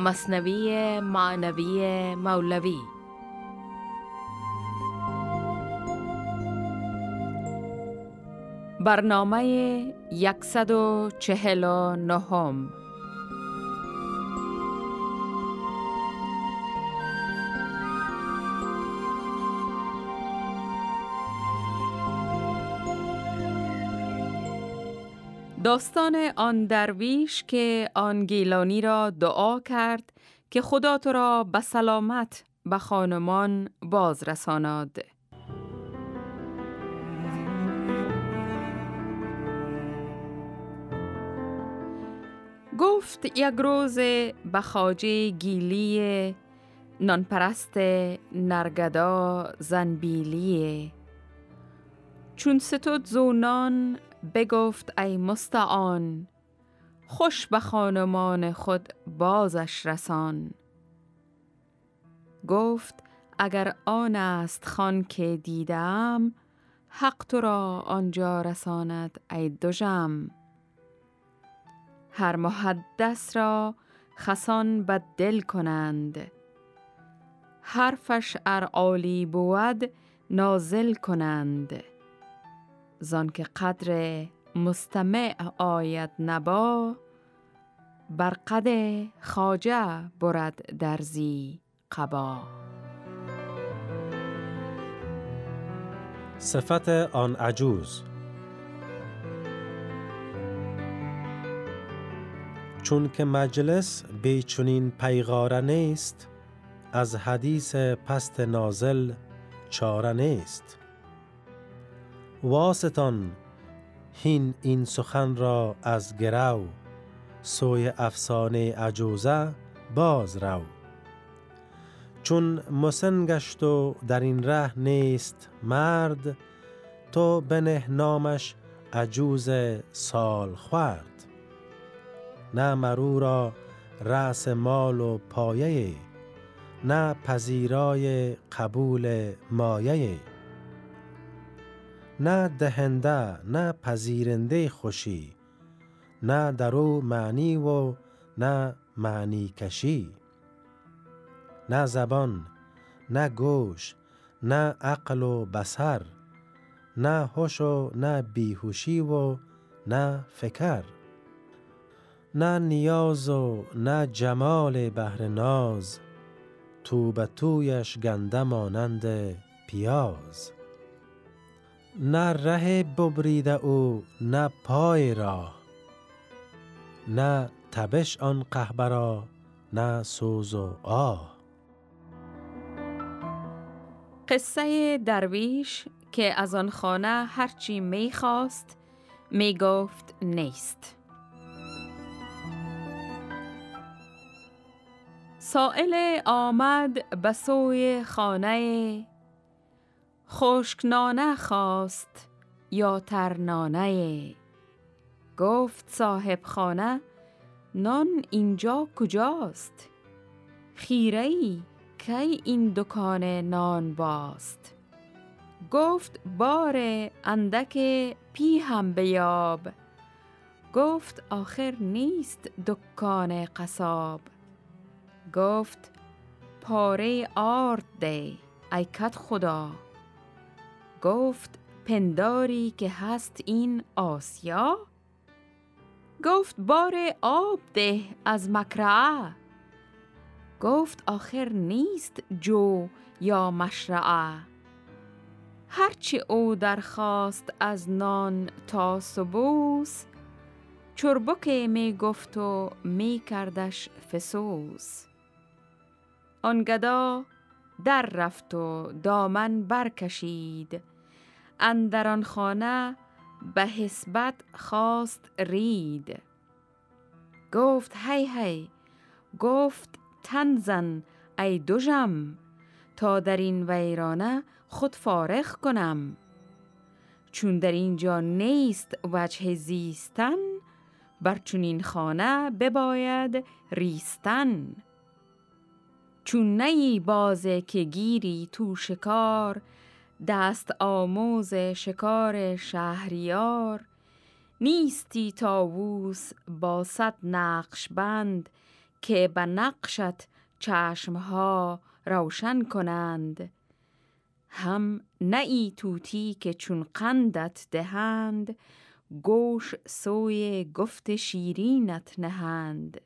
مصنوی معنوی مولوی. برنامه 149 داستان آن درویش که آن گیلانی را دعا کرد که خدا تو را به سلامت به خانمان باز رساناد. گفت یک روز به خاجه گیلی نانپرست نرگدا زنبیلی چون ستود زونان بگفت ای مستعان خوش به خانمان خود بازش رسان. گفت اگر آن است خان که دیدم حق تو را آنجا رساند ای دوژم هر محدث را خسان بد دل کنند. حرفش ار عالی بود نازل کنند. زان که قدر مستمع آید نبا بر قد خاجه برد درزی قبا. صفت آن عجوز. چون که مجلس بیچونین پیغاره نیست از حدیث پست نازل چاره نیست. واسطان هین این سخن را از گرو سوی افسانه عجوزه باز رو. چون مسن گشت و در این ره نیست مرد تو بنه نامش عجوز سال خورد. نه مرو را رأس مال و پایه نه پذیرای قبول مایه. نه دهنده نه پذیرنده خوشی نه درو معنی و نه معنی کشی. نه زبان نه گوش نه عقل و بسر نه هوش و نه بیهوشی و نه فکر. نه نیاز و نه جمال بهر ناز تو به تویش گنده مانند پیاز. نه ره ببریده او نه پای را. نه تبش آن قهبه را نه سوز و آه. قصه درویش که از آن خانه هرچی می خواست می گفت نیست. سائل آمد به سوی خانه خشک خواست یا ترنانه گفت صاحب خانه نان اینجا کجاست؟ خیره ای کی این دکان نان باست؟ گفت بار اندک پی هم بیاب. گفت آخر نیست دکان قصاب. گفت پاره آرد ده ای کت خدا. گفت پنداری که هست این آسیا؟ گفت بار آب ده از مکرعه. گفت آخر نیست جو یا مشرعه. هرچی او درخواست از نان تا سبوس چربک می گفت و می کردش فسوس. آنگدا در رفت و دامن برکشید. اندر آن خانه به حسبت خواست رید. گفت هی هی گفت تنزن ای دوژم تا در این ویرانه خود فارغ کنم. چون در اینجا نیست وجه زیستن بر چونین خانه بباید ریستن. چون نی بازه که گیری تو شکار دست آموز شکار شهریار. نیستی تاووس با صد نقش بند که به نقشت چشمها روشن کنند. هم نه ای توتی که چون قندت دهند گوش سوی گفت شیرینت نهند.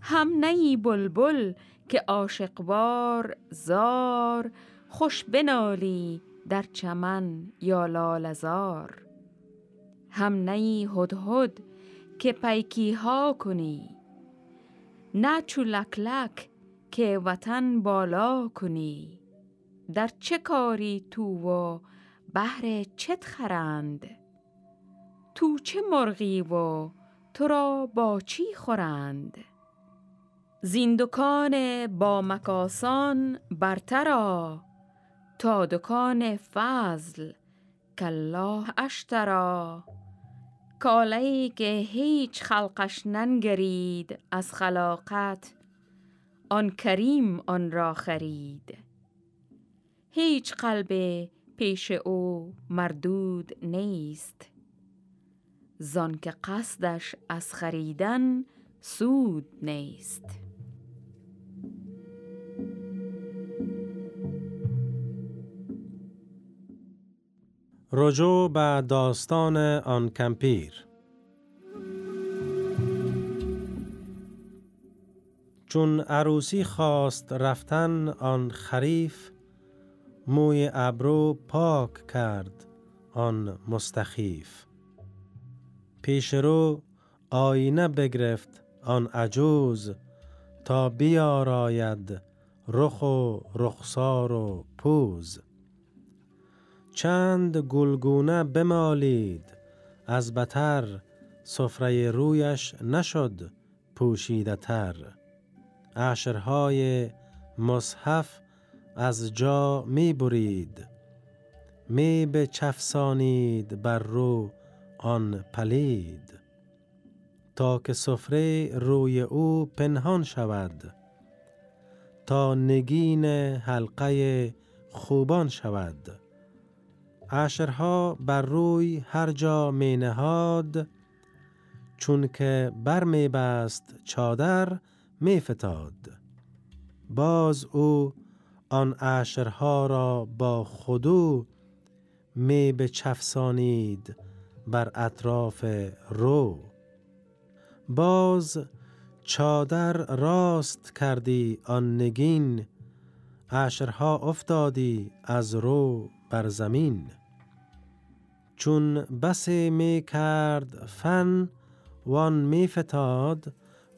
هم نه ای بلبل که عاشقوار زار خوش بنالی در چمن یا لالزار. هم نی هدهد که پیکی ها کنی نه چو لک لک که وطن بالا کنی. در چه کاری تو و بهر چت خرند؟ تو چه مرغی و تو را با چی خورند؟ زیندکان با مکاسان برترا تا دکان فضل کالله اشترا. کالایی که هیچ خلقش ننگرید از خلاقت آن کریم آن را خرید. هیچ قلب پیش او مردود نیست. زان که قصدش از خریدن سود نیست. رجوع به داستان آن کمپیر. چون عروسی خواست رفتن آن خریف موی ابرو پاک کرد آن مستخیف. پیش رو آینه بگرفت آن عجوز تا بیاراید رخ و رخسار و پوز. چند گلگونه بمالید از بتر سفره رویش نشد پوشیده تر. عشرهای مصحف از جا می برید می به چفسانید بر رو آن پلید. تا که سفره روی او پنهان شود تا نگین حلقه خوبان شود. عشرها بر روی هر جا می نهاد چون که بر می بست چادر می فتاد. باز او آن عشرها را با خودو می چفسانید بر اطراف رو. باز چادر راست کردی آن نگین عشرها افتادی از رو بر زمین. چون بسی می کرد فن وان می فتاد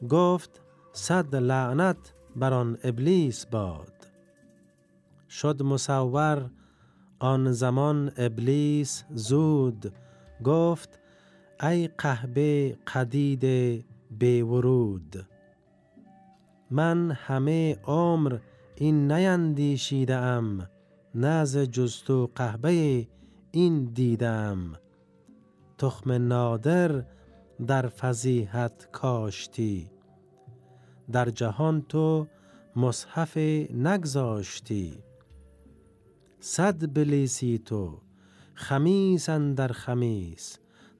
گفت صد لعنت بر آن ابلیس باد. شد مصور آن زمان ابلیس زود گفت ای قهبه قدید به ورود. من همه عمر این نیندیشیده ام نز جستو قهبه این دیدم. تخم نادر در فضیحت کاشتی. در جهان تو مصحف نگذاشتی. صد بلیسی تو خمیس در خمیس.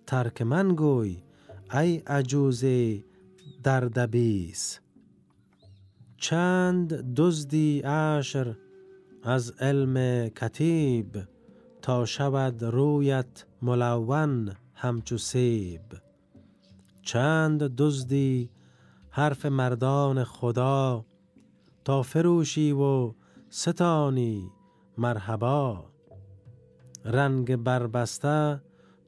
ترک من گوی ای عجوز در دبیس چند دزدی عشر از علم کتیب. تا شود رویت ملون همچو سیب. چند دزدی حرف مردان خدا تا فروشی و ستانی مرحبا. رنگ بربسته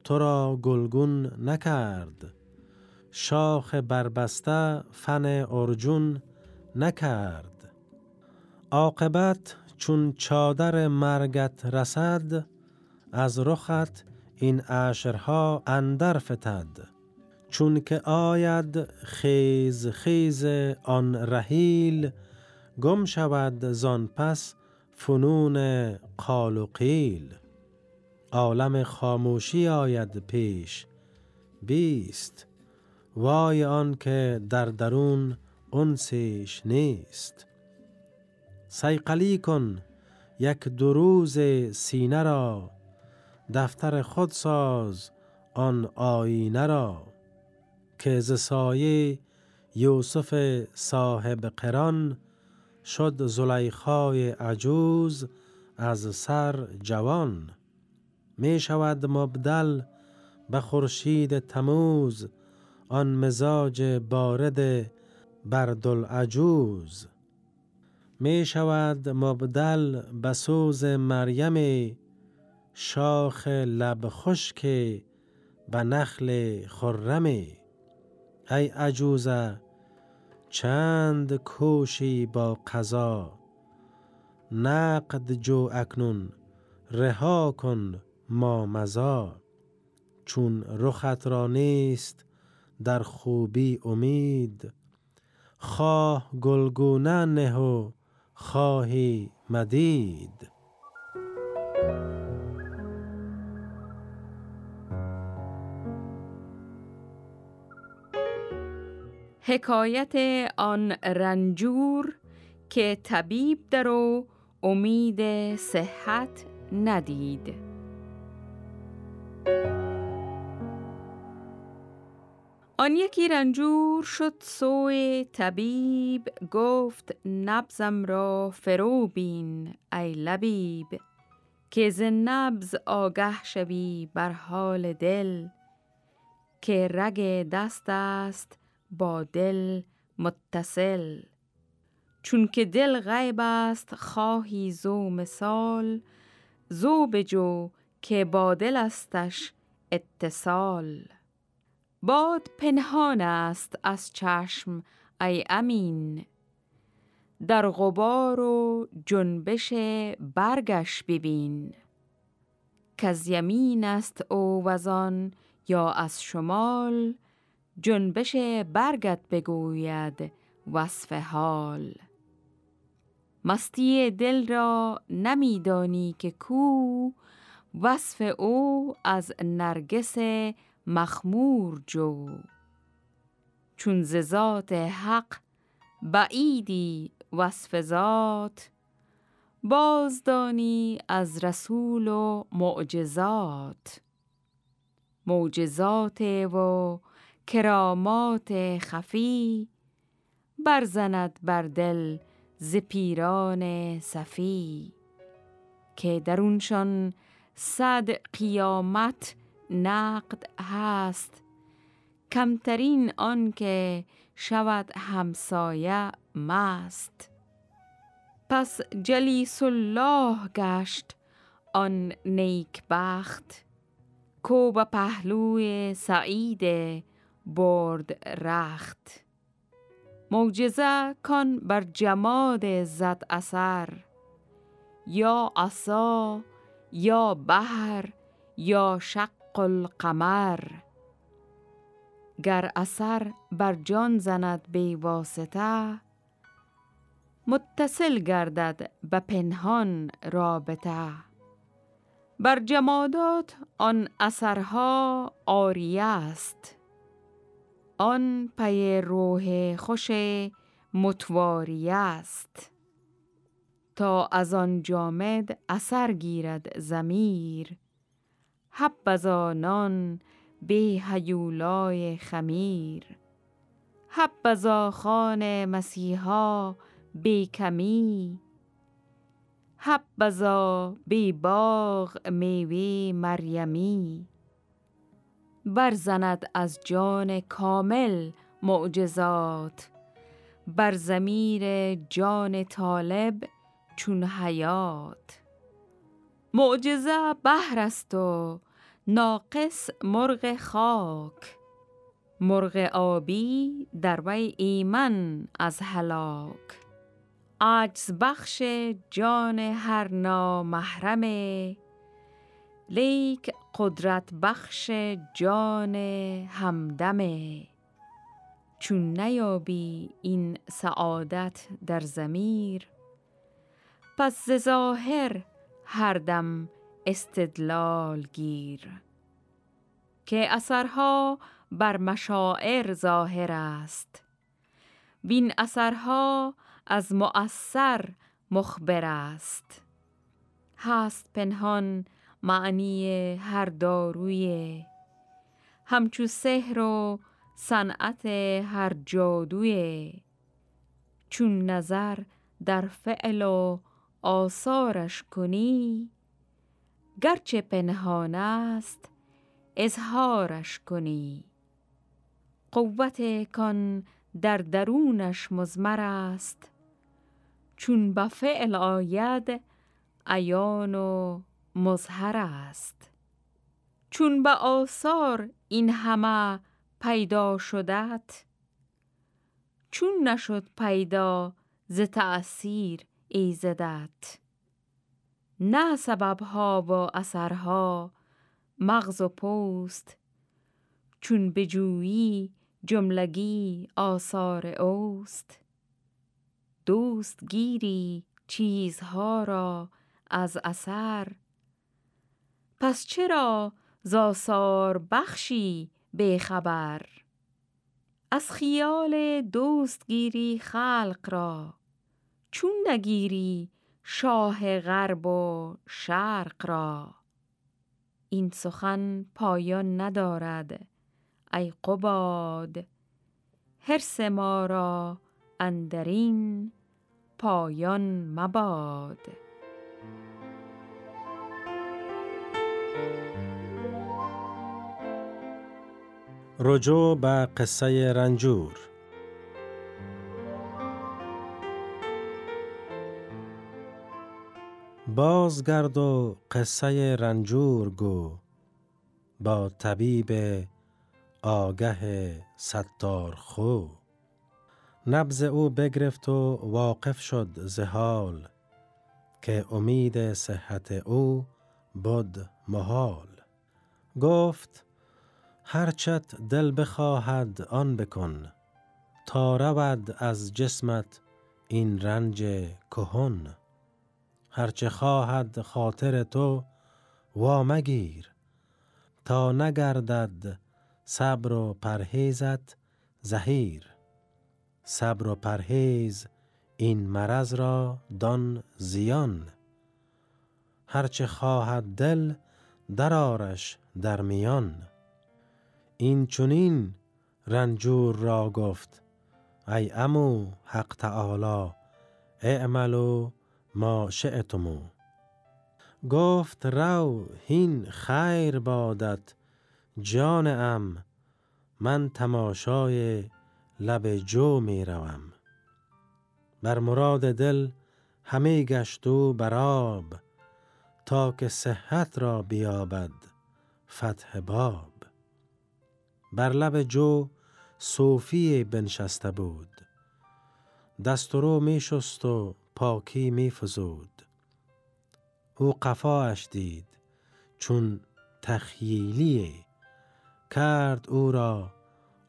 تو را گلگون نکرد شاخ بربسته فن ارجون نکرد. عاقبت چون چادر مرگت رسد از رخت این عشرها اندر فتد چون که آید خیز خیز آن رهیل گم شود زان پس فنون قال و قیل. عالم خاموشی آید پیش بیست. وای آن که در درون انسش نیست. سیقلی کن یک دو روز سینه را دفتر خود ساز آن آینه را که ز سایه یوسف صاحب قران شد زلیخای عجوز از سر جوان. می شود مبدل به خورشید تموز آن مزاج بارد بردالعجوز می شود مبدل به سوز مریم شاخ لب خشک به نخل خرمی ای عجوزه چند کوشی با قضا؟ نقد جو اکنون رها کن ما مزا چون رخت را نیست در خوبی امید خواه گلگونه نه و خواهی مدید. حکایت آن رنجور که طبیب در و امید صحت ندید. آن یکی رنجور شد سوی طبیب گفت نبزم را فرو بین ای لبیب که ز نبز آگه شوی بر حال دل که رگ دست است با دل متصل. چون که دل غیب است خواهی زو مثال. زو بجو که با دل استش اتصال. باد پنهان است از چشم ای امین. در غبار و جنبش برگش ببین. که از یمین است او وزان یا از شمال؟ جنبش برگت بگوید وصف حال. مستی دل را نمیدانی که کو وصف او از نرگس مخمور جو. چون ز ذات حق بعیدی وصف ذات بازدانی از رسول و معجزات. معجزات و کرامات خفی برزند بر دل ز پیران صفی که درونشان صد قیامت نقد هست. کمترین آن که شود همسایه مست. پس جلیس الله گشت آن نیک بخت کو به پهلوی سعید برد رخت. معجزه کان بر جماد زد اثر. یا عصا یا بحر یا شق القمر. گر اثر بر جان زند بی واسطه متصل گردد به پنهان رابطه. بر جمادات آن اثرها آریه است. آن پی روح خوش متواری است. تا از آن جامد اثر گیرد زمیر حبذا نان به هیولای خمیر. حبذا خان مسیحا بی کمی. حبذا بی باغ میوه مریمی. برزند از جان کامل معجزات. بر زمیر جان طالب چون حیات. معجزه بهر است و ناقص مرغ خاک. مرغ آبی در وی ایمن از هلاک. عجز بخش جان هر نامحرمه لیک قدرت بخش جان همدمه چون نیابی این سعادت در زمیر پس ز ظاهر هر دم استدلال گیر. که اثرها بر مشاعر ظاهر است وین اثرها از مؤثر مخبر است. هست پنهان معنی هر داروی. همچو سحر و صنعت هر جادوی. چون نظر در فعل و آثارش کنی گرچه پنهان است اظهارش کنی. قوت کان در درونش مزمر است. چون به فعل آید عیان و مظهر است. چون به آثار این همه پیدا شدت چون نشد پیدا ز تأثیر ایزدت. نه سببها و اثرها مغز و پوست چون بجویی جملگی آثار اوست. دوست گیری چیزها را از اثر پس چرا زاسار بخشی خبر؟ از خیال دوست گیری خلق را چون نگیری شاه غرب و شرق را؟ این سخن پایان ندارد ای قباد. حرس ما را اندرین پایان مباد. رجوع به قصه رنجور. بازگرد و قصه رنجور گو با طبیب آگه ستار خو. نبز او بگرفت و واقف شد زهال که امید صحت او بود محال. گفت هرچت دل بخواهد آن بکن تا رود از جسمت این رنج کهن. هرچه خواهد خاطر تو وامگیر. تا نگردد صبر و پرهیزت زهیر. صبر و پرهیز این مرض را دان زیان. هرچه خواهد دل درارش در میان. این چونین رنجور را گفت ای امو حق تعالی اعملو ما شئتمو. گفت رو هین خیر بادت جان ام من تماشای لب جو می روم بر مراد دل همه گشت و براب تا که صحت را بیابد فتح باب. بر لب جو صوفی بنشسته بود. دست رو می شست و پاکی می فزود. او قفاش دید چون تخییلی کرد او را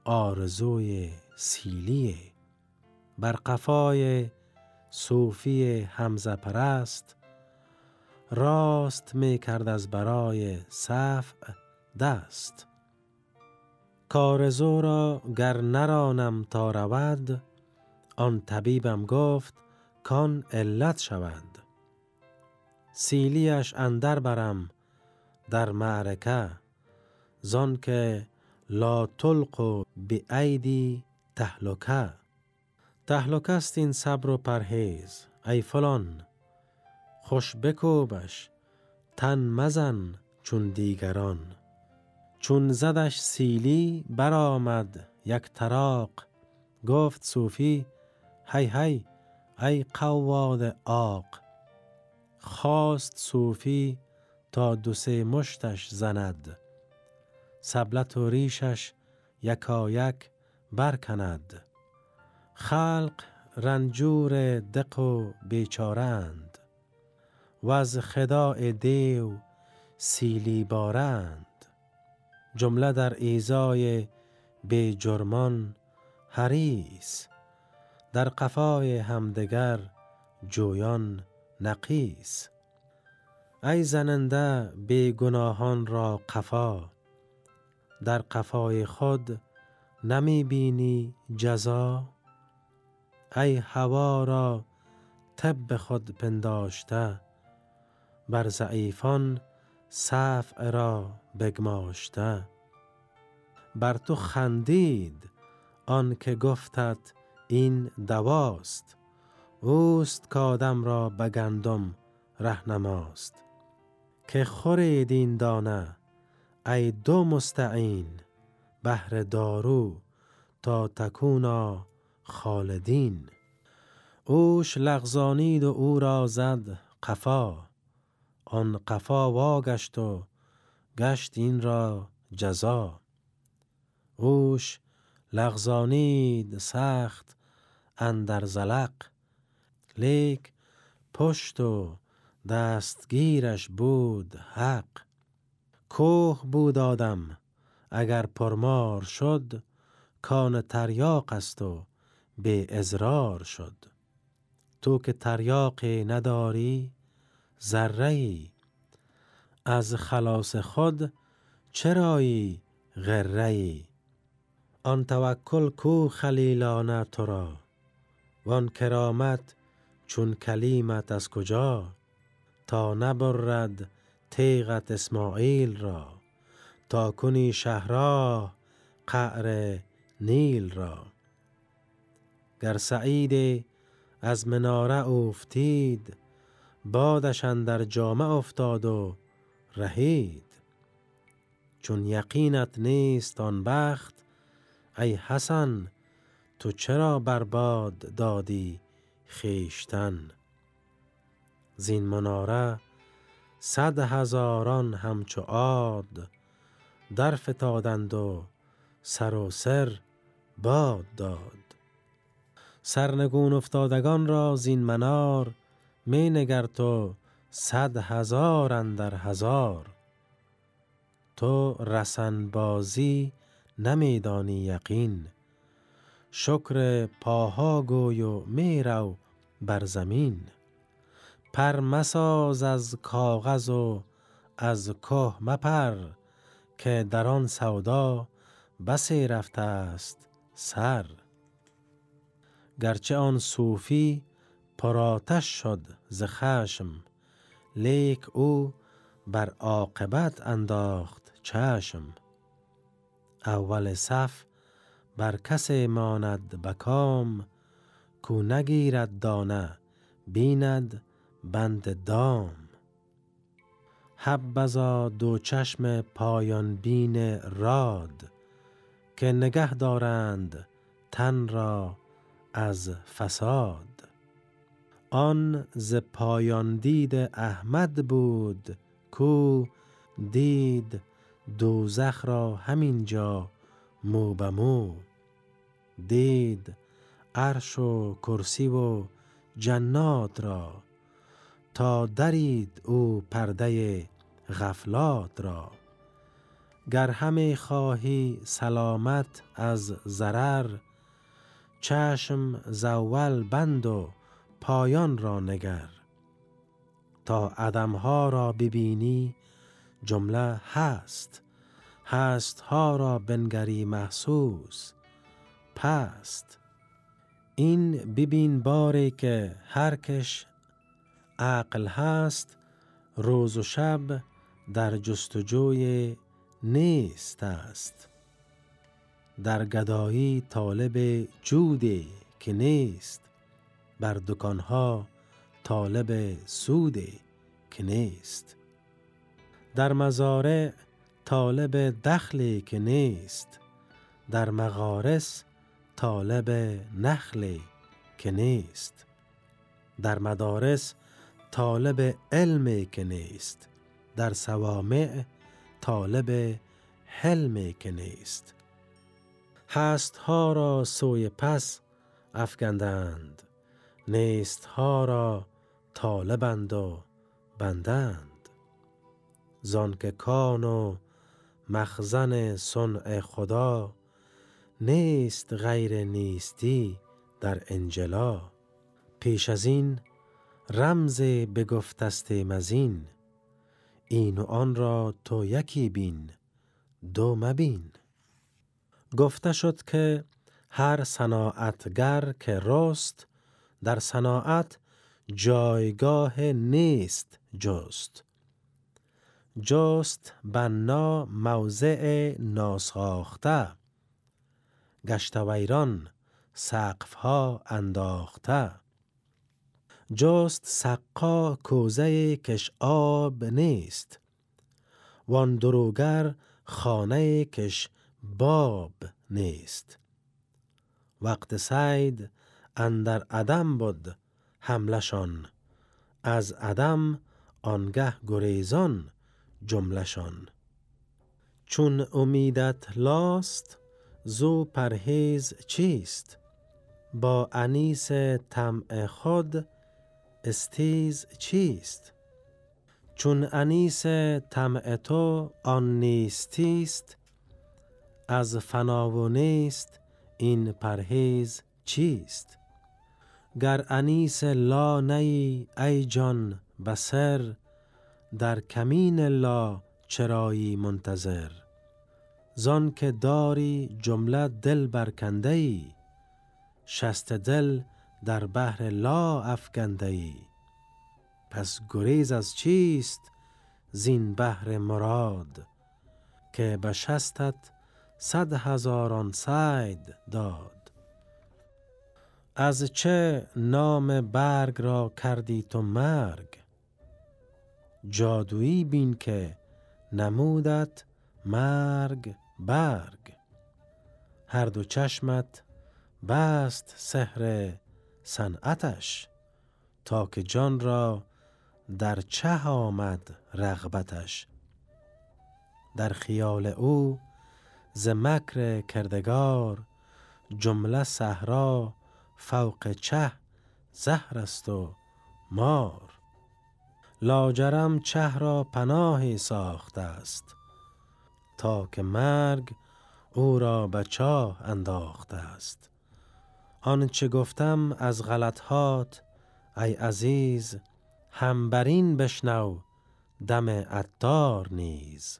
آرزوی سیلی. بر قفای صوفی همزه پرست راست می کرد از برای صفع دست. کارزو را گر نرانم تا رود آن طبیبم گفت کان علت شود. سیلیش اندر برم در معرکه زان که لا تلقو بی ایدی تهلکه. تهلکه است این صبر و پرهیز ای فلان خوش بکوبش تن مزن چون دیگران. چون زدش سیلی برآمد یک تراق گفت صوفی هی هی ای قواد آق خواست صوفی تا دو سه مشتش زند. سبلت و ریشش یکایک برکند. خلق رنجور دق و بیچارند. و از خداع دیو سیلی بارند. جمله در ایزای بی جرمان حریس در قفای همدگر جویان نقیس ای زننده بی گناهان را قفا در قفای خود نمی بینی جزا. ای هوا را طب خود پنداشته بر ضعیفان صفع را بگماشته. بر تو خندید آن که گفتت این دواست. اوست کادم را به گندم رهنماست. که خورید این دانه ای دو مستعین بهر دارو تا تکونا خالدین. اوش لغزانید و او را زد قفا. آن قفا واگشت و گشت این را جزا. اوش لغزانید سخت اندر زلق. لیک پشت و دستگیرش بود حق. کوه بود آدم اگر پرمار شد کان تریاق است و به ازرار شد. تو که تریاقی نداری ذره از خلاص خود چرایی غره آن توکل کو خلیلانه تو را؟ وان کرامت چون کلیمت از کجا؟ تا نبرد تیغت اسماعیل را تا کنی شهرا قعر نیل را. گر سعید از مناره افتید بادش در جامه افتاد و رهید. چون یقینت نیست آن بخت ای حسن تو چرا برباد دادی خیشتن زین مناره صد هزاران همچو عاد در فتادند و سر و سر باد داد. سرنگون افتادگان را زین منار می نگر تو صد هزار اندر هزار. تو رسن بازی نمیدانی یقین. شکر پاها گوی و می رو بر زمین. پر مساز از کاغذ و از که مپر که در آن سودا بسی رفته است سر. گرچه آن صوفی پراتش شد ز خشم لیک او بر عاقبت انداخت چشم. اول صف بر کسی ماند بکام کو نگیرد دانه بیند بند دام. حبذا دو چشم پایان بین راد که نگه دارند تن را از فساد. آن ز پایان دید احمد بود کو دید دوزخ را همینجا مو به مو. دید عرش و کرسی و جنات را تا درید او پرده غفلات را. گر همی خواهی سلامت از ضرر چشم زول بند و پایان را نگر. تا ها را ببینی جمله هست. هست ها را بنگری محسوس پست. این ببین باری که هر کش عقل هست روز و شب در جستجوی نیست است. در گدایی طالب جودی که نیست. بر دکانها طالب سودی که نیست در مزارع طالب دخلی که نیست در مغارس طالب نخلی که نیست در مدارس طالب علمی که نیست در سوامع طالب حلمی که نیست هست ها را سوی پس افگندند نیست ها را طالبند و بندند. زان که کان و مخزن صنع خدا نیست غیر نیستی در انجلا. پیش از این رمز بگفتست مزین این و آن را تو یکی بین دو مبین. گفته شد که هر صناعتگر که رست در صناعت جایگاه نیست جست. جست بنا موضع ناساخته گشت ویران ها انداخته. جست سقا کوزه کش آب نیست. وان دروگر خانه کش باب نیست. وقت سید اندر عدم بود حملشان از عدم آنگه گریزان جملشان. چون امیدت لاست زو پرهیز چیست؟ با انیس طمع خود استیز چیست؟ چون انیس طمع تو آن نیستیست از فنا و نیست این پرهیز چیست؟ گر انیس لا نی ای جان بسر در کمین لا چرایی منتظر. زان که داری جمله دل برکنده ای شست دل در بحر لا افکنده ای پس گریز از چیست زین بحر مراد؟ که به شستت صد هزاران سید داد. از چه نام برگ را کردی تو مرگ؟ جادویی بین که نمودت مرگ برگ. هر دو چشمت بست سحر صنعتش تا که جان را در چه آمد رغبتش. در خیال او ز مکر کردگار جمله صحرا فوق چه زهر است و مار. لاجرم چه را پناهی ساخته است تا که مرگ او را به چاه انداخته است. آنچه گفتم از غلطهات ای عزیز هم برین بشنو دم عطار نیز.